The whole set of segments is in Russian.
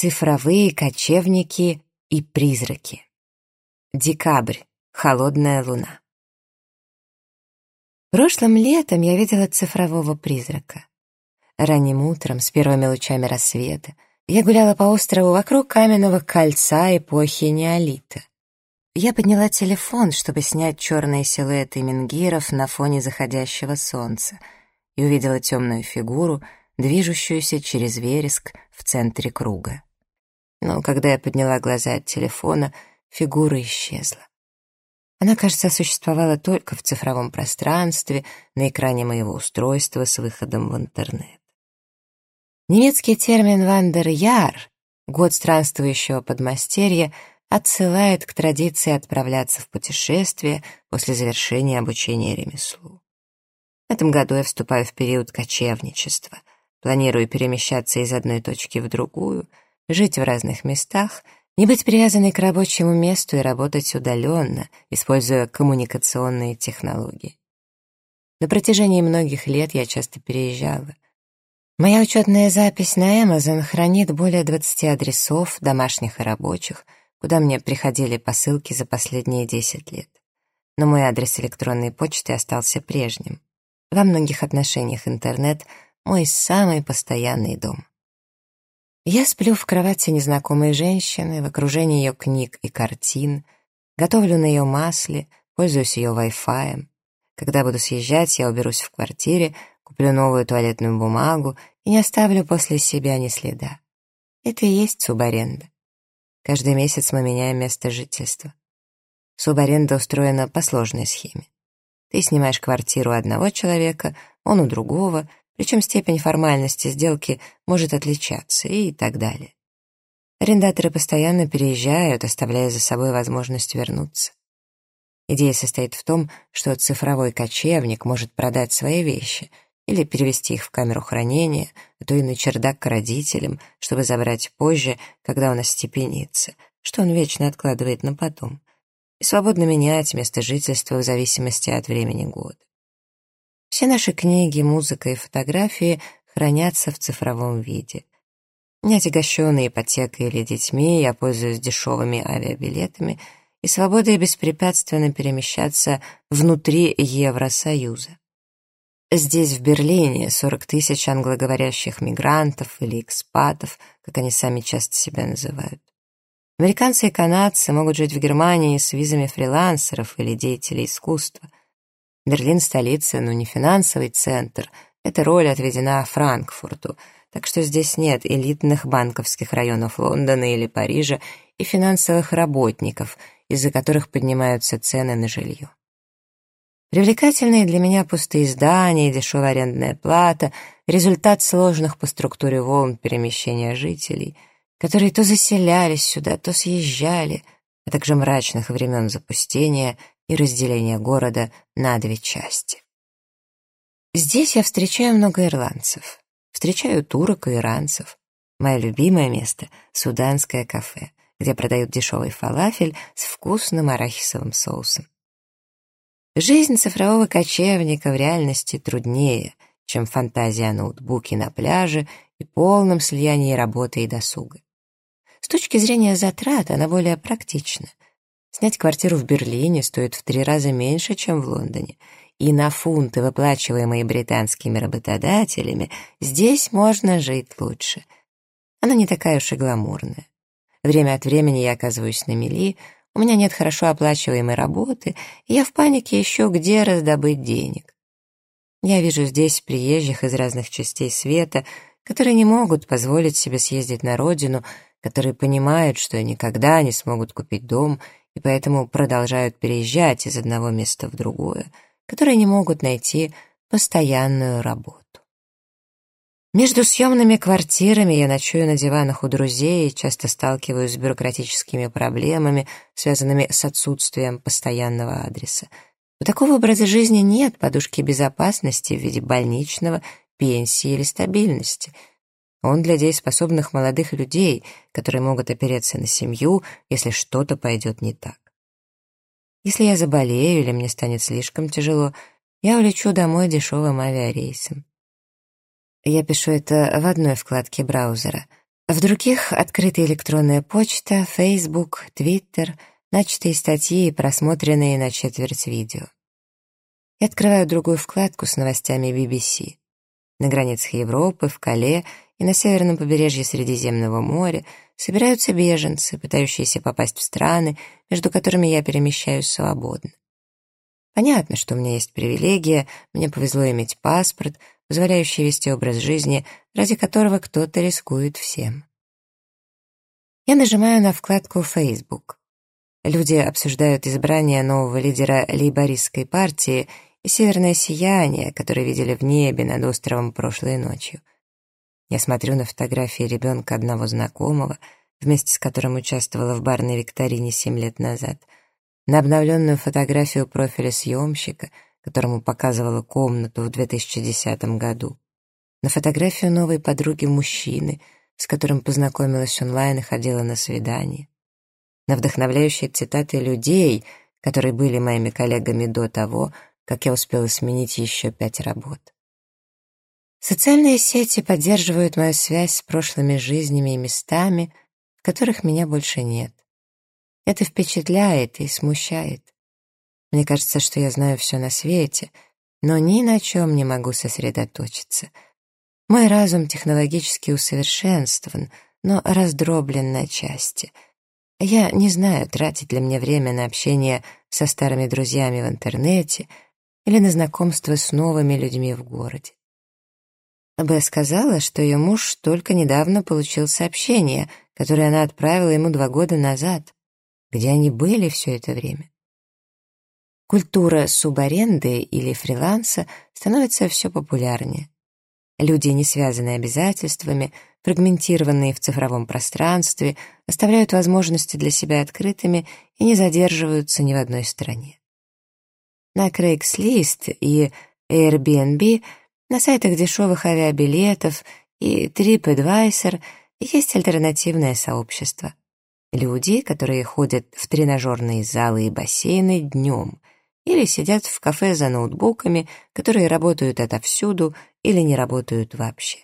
Цифровые кочевники и призраки. Декабрь. Холодная луна. Прошлым летом я видела цифрового призрака. Ранним утром, с первыми лучами рассвета, я гуляла по острову вокруг каменного кольца эпохи неолита. Я подняла телефон, чтобы снять черные силуэты мингиров на фоне заходящего солнца, и увидела темную фигуру, движущуюся через вереск в центре круга. Но когда я подняла глаза от телефона, фигура исчезла. Она, кажется, существовала только в цифровом пространстве, на экране моего устройства с выходом в интернет. Немецкий термин «вандер-яр» — год странствующего подмастерья — отсылает к традиции отправляться в путешествие после завершения обучения ремеслу. В этом году я вступаю в период кочевничества, планирую перемещаться из одной точки в другую, жить в разных местах, не быть привязанной к рабочему месту и работать удаленно, используя коммуникационные технологии. На протяжении многих лет я часто переезжала. Моя учетная запись на Amazon хранит более 20 адресов, домашних и рабочих — куда мне приходили посылки за последние 10 лет. Но мой адрес электронной почты остался прежним. Во многих отношениях интернет — мой самый постоянный дом. Я сплю в кровати незнакомой женщины, в окружении ее книг и картин, готовлю на ее масле, пользуюсь ее Wi-Fi. Когда буду съезжать, я уберусь в квартире, куплю новую туалетную бумагу и не оставлю после себя ни следа. Это и есть субаренда. Каждый месяц мы меняем место жительства. Субаренда устроена по сложной схеме. Ты снимаешь квартиру одного человека, он у другого, причем степень формальности сделки может отличаться и так далее. Арендаторы постоянно переезжают, оставляя за собой возможность вернуться. Идея состоит в том, что цифровой кочевник может продать свои вещи — или перевести их в камеру хранения, а то и на чердак к родителям, чтобы забрать позже, когда он остепенится, что он вечно откладывает на потом, и свободно менять место жительства в зависимости от времени года. Все наши книги, музыка и фотографии хранятся в цифровом виде. Не отягощенные ипотекой или детьми, я пользуюсь дешевыми авиабилетами и свободой беспрепятственно перемещаться внутри Евросоюза. Здесь, в Берлине, 40 тысяч англоговорящих мигрантов или экспатов, как они сами часто себя называют. Американцы и канадцы могут жить в Германии с визами фрилансеров или деятелей искусства. Берлин — столица, но не финансовый центр. Эта роль отведена Франкфурту, так что здесь нет элитных банковских районов Лондона или Парижа и финансовых работников, из-за которых поднимаются цены на жилье. Привлекательные для меня пустые здания дешевая арендная плата — результат сложных по структуре волн перемещения жителей, которые то заселялись сюда, то съезжали, а также мрачных времен запустения и разделения города на две части. Здесь я встречаю много ирландцев, встречаю турок и иранцев. Мое любимое место — суданское кафе, где продают дешевый фалафель с вкусным арахисовым соусом. Жизнь цифрового кочевника в реальности труднее, чем фантазия о ноутбуке на пляже и полном слиянии работы и досуга. С точки зрения затрат она более практична. Снять квартиру в Берлине стоит в три раза меньше, чем в Лондоне, и на фунты, выплачиваемые британскими работодателями, здесь можно жить лучше. Она не такая уж и гламурная. Время от времени я оказываюсь на мели — у меня нет хорошо оплачиваемой работы, и я в панике ищу, где раздобыть денег. Я вижу здесь приезжих из разных частей света, которые не могут позволить себе съездить на родину, которые понимают, что никогда не смогут купить дом, и поэтому продолжают переезжать из одного места в другое, которые не могут найти постоянную работу. Между съемными квартирами я ночую на диванах у друзей и часто сталкиваюсь с бюрократическими проблемами, связанными с отсутствием постоянного адреса. У такого образа жизни нет подушки безопасности в виде больничного, пенсии или стабильности. Он для дееспособных молодых людей, которые могут опереться на семью, если что-то пойдет не так. Если я заболею или мне станет слишком тяжело, я улечу домой дешевым авиарейсом. Я пишу это в одной вкладке браузера, В других — открытая электронная почта, Facebook, Twitter, начатые статьи и просмотренные на четверть видео. Я открываю другую вкладку с новостями BBC. На границах Европы, в Кале и на северном побережье Средиземного моря собираются беженцы, пытающиеся попасть в страны, между которыми я перемещаюсь свободно. Понятно, что у меня есть привилегия, мне повезло иметь паспорт, позволяющий вести образ жизни, ради которого кто-то рискует всем. Я нажимаю на вкладку Facebook. Люди обсуждают избрание нового лидера лейбористской партии и северное сияние, которое видели в небе над островом прошлой ночью. Я смотрю на фотографии ребенка одного знакомого, вместе с которым участвовала в барной викторине семь лет назад — на обновленную фотографию профиля съемщика, которому показывала комнату в 2010 году, на фотографию новой подруги мужчины, с которым познакомилась онлайн и ходила на свидание, на вдохновляющие цитаты людей, которые были моими коллегами до того, как я успела сменить еще пять работ. Социальные сети поддерживают мою связь с прошлыми жизнями и местами, в которых меня больше нет. Это впечатляет и смущает. Мне кажется, что я знаю все на свете, но ни на чем не могу сосредоточиться. Мой разум технологически усовершенствован, но раздроблен на части. Я не знаю, тратить ли мне время на общение со старыми друзьями в интернете или на знакомство с новыми людьми в городе. Б сказала, что ее муж только недавно получил сообщение, которое она отправила ему два года назад. Где они были все это время? Культура субаренды или фриланса становится все популярнее. Люди, не связанные обязательствами, фрагментированные в цифровом пространстве, оставляют возможности для себя открытыми и не задерживаются ни в одной стране. На Craigslist и Airbnb, на сайтах дешевых авиабилетов и TripAdvisor есть альтернативное сообщество. Люди, которые ходят в тренажерные залы и бассейны днем или сидят в кафе за ноутбуками, которые работают отовсюду или не работают вообще.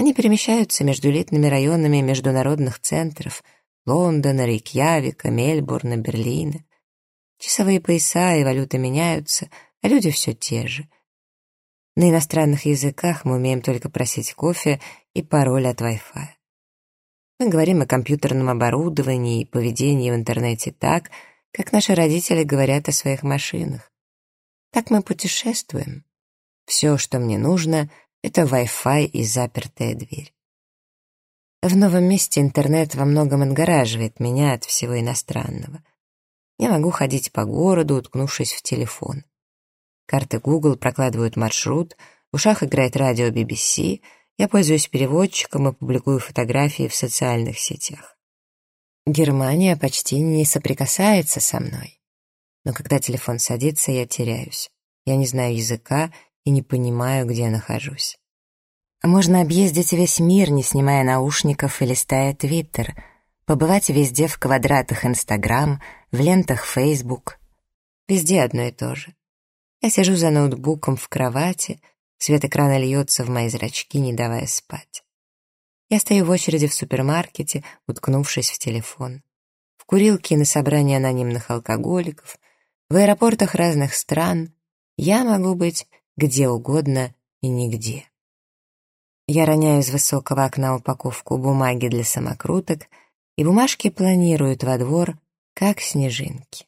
Они перемещаются между элитными районами международных центров Лондона, Рейкьявика, Мельбурна, Берлина. Часовые пояса и валюты меняются, а люди все те же. На иностранных языках мы умеем только просить кофе и пароль от Wi-Fi. Мы говорим о компьютерном оборудовании и поведении в интернете так, как наши родители говорят о своих машинах. Так мы путешествуем. Все, что мне нужно, это Wi-Fi и запертая дверь. В новом месте интернет во многом отгораживает меня от всего иностранного. Я могу ходить по городу, уткнувшись в телефон. Карты Google прокладывают маршрут, в ушах играет радио BBC — я пользуюсь переводчиком и публикую фотографии в социальных сетях. Германия почти не соприкасается со мной. Но когда телефон садится, я теряюсь. Я не знаю языка и не понимаю, где нахожусь. Можно объездить весь мир, не снимая наушников и листая Твиттер, побывать везде в квадратах Инстаграм, в лентах Фейсбук. Везде одно и то же. Я сижу за ноутбуком в кровати, Свет экрана льется в мои зрачки, не давая спать. Я стою в очереди в супермаркете, уткнувшись в телефон. В курилке на собрании анонимных алкоголиков, в аэропортах разных стран я могу быть где угодно и нигде. Я роняю из высокого окна упаковку бумаги для самокруток, и бумажки планируют во двор, как снежинки.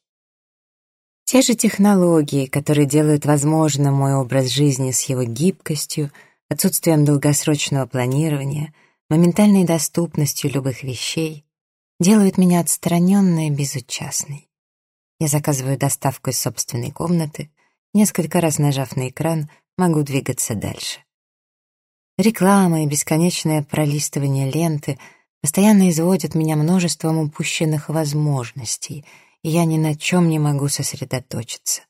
Те же технологии, которые делают возможным мой образ жизни с его гибкостью, отсутствием долгосрочного планирования, моментальной доступностью любых вещей, делают меня отстраненной и безучастной. Я заказываю доставку из собственной комнаты, несколько раз нажав на экран, могу двигаться дальше. Реклама и бесконечное пролистывание ленты постоянно изводят меня множеством упущенных возможностей — и я ни на чем не могу сосредоточиться.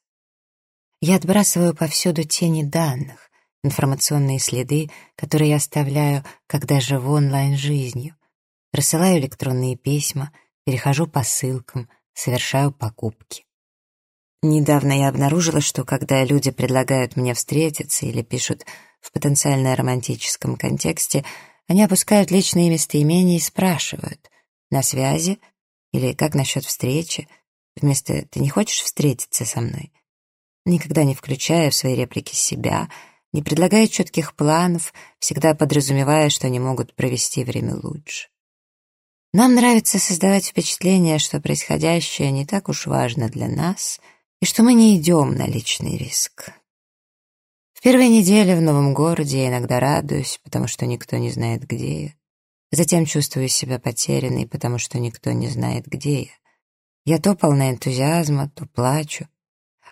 Я отбрасываю повсюду тени данных, информационные следы, которые я оставляю, когда живу онлайн-жизнью. Рассылаю электронные письма, перехожу по ссылкам, совершаю покупки. Недавно я обнаружила, что когда люди предлагают мне встретиться или пишут в потенциально романтическом контексте, Они опускают личные местоимения и спрашивают «На связи?» или «Как насчет встречи?» вместо «Ты не хочешь встретиться со мной?» Никогда не включая в свои реплики себя, не предлагая четких планов, всегда подразумевая, что они могут провести время лучше. Нам нравится создавать впечатление, что происходящее не так уж важно для нас и что мы не идем на личный риск. В первые недели в новом городе я иногда радуюсь, потому что никто не знает, где я. Затем чувствую себя потерянной, потому что никто не знает, где я. Я то полна энтузиазма, то плачу.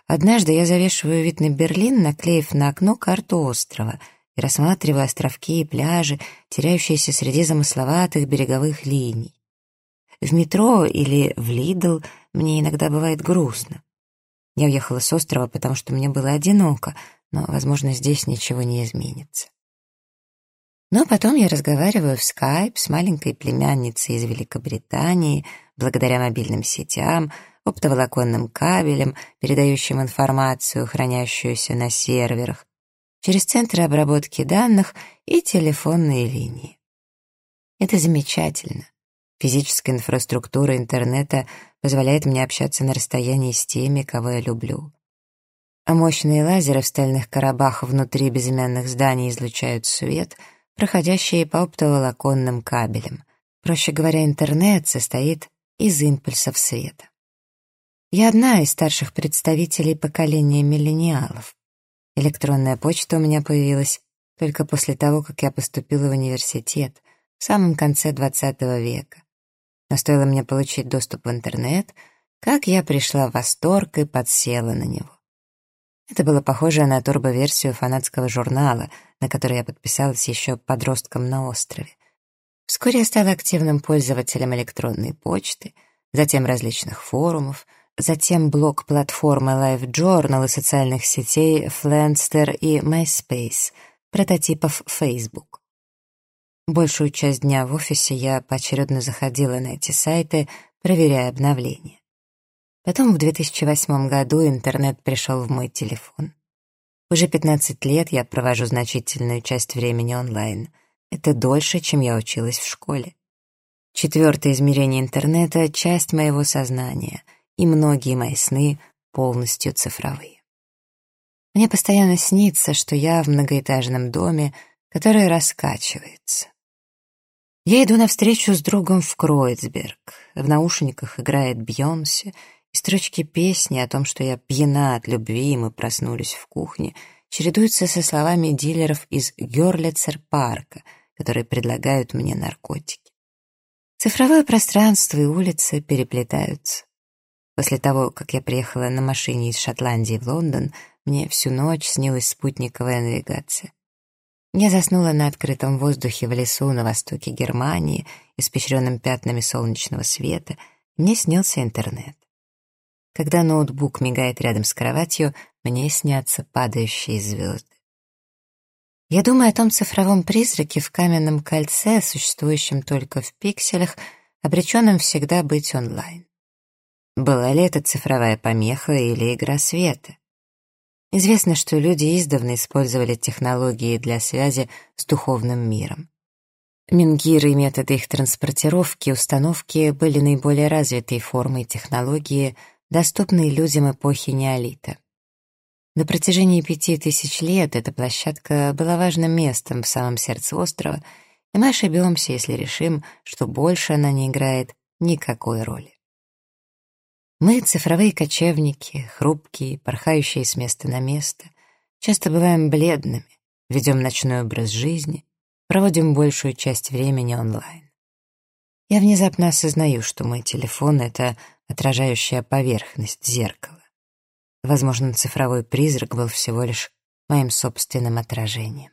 Однажды я завешиваю вид на Берлин, наклеив на окно карту острова — и рассматриваю островки и пляжи, теряющиеся среди замысловатых береговых линий. В метро или в Лидл мне иногда бывает грустно. Я уехала с острова, потому что мне было одиноко, но, возможно, здесь ничего не изменится. Но потом я разговариваю в скайп с маленькой племянницей из Великобритании, благодаря мобильным сетям, оптоволоконным кабелям, передающим информацию, хранящуюся на серверах, через центры обработки данных и телефонные линии. Это замечательно. Физическая инфраструктура интернета позволяет мне общаться на расстоянии с теми, кого я люблю. А мощные лазеры в стальных коробах внутри безымянных зданий излучают свет, проходящий по оптоволоконным кабелям. Проще говоря, интернет состоит из импульсов света. Я одна из старших представителей поколения миллениалов. Электронная почта у меня появилась только после того, как я поступила в университет, в самом конце XX века. Но стоило мне получить доступ в интернет, как я пришла в восторг и подсела на него. Это было похоже на турбоверсию фанатского журнала, на который я подписалась еще подростком на острове. Вскоре я стала активным пользователем электронной почты, затем различных форумов — затем блок платформы LiveJournal и социальных сетей Flanster и MySpace, прототипов Facebook. Большую часть дня в офисе я поочередно заходила на эти сайты, проверяя обновления. Потом в 2008 году интернет пришел в мой телефон. Уже 15 лет я провожу значительную часть времени онлайн. Это дольше, чем я училась в школе. Четвертое измерение интернета — часть моего сознания — и многие мои сны полностью цифровые. Мне постоянно снится, что я в многоэтажном доме, который раскачивается. Я иду навстречу с другом в Кройцберг. В наушниках играет Бьонсе, строчки песни о том, что я пьяна от любви, и мы проснулись в кухне, чередуются со словами дилеров из Гёрлицер-парка, которые предлагают мне наркотики. Цифровое пространство и улицы переплетаются. После того, как я приехала на машине из Шотландии в Лондон, мне всю ночь снилась спутниковая навигация. Я заснула на открытом воздухе в лесу на востоке Германии, испещренным пятнами солнечного света, мне снился интернет. Когда ноутбук мигает рядом с кроватью, мне снятся падающие звезды. Я думаю о том цифровом призраке в каменном кольце, существующем только в пикселях, обреченном всегда быть онлайн. Была ли это цифровая помеха или игра света? Известно, что люди издавна использовали технологии для связи с духовным миром. Мингиры и методы их транспортировки и установки были наиболее развитой формой технологии, доступной людям эпохи неолита. На протяжении пяти тысяч лет эта площадка была важным местом в самом сердце острова, и мы ошибемся, если решим, что больше она не играет никакой роли. Мы, цифровые кочевники, хрупкие, порхающие с места на место, часто бываем бледными, ведем ночной образ жизни, проводим большую часть времени онлайн. Я внезапно осознаю, что мой телефон — это отражающая поверхность зеркала. Возможно, цифровой призрак был всего лишь моим собственным отражением.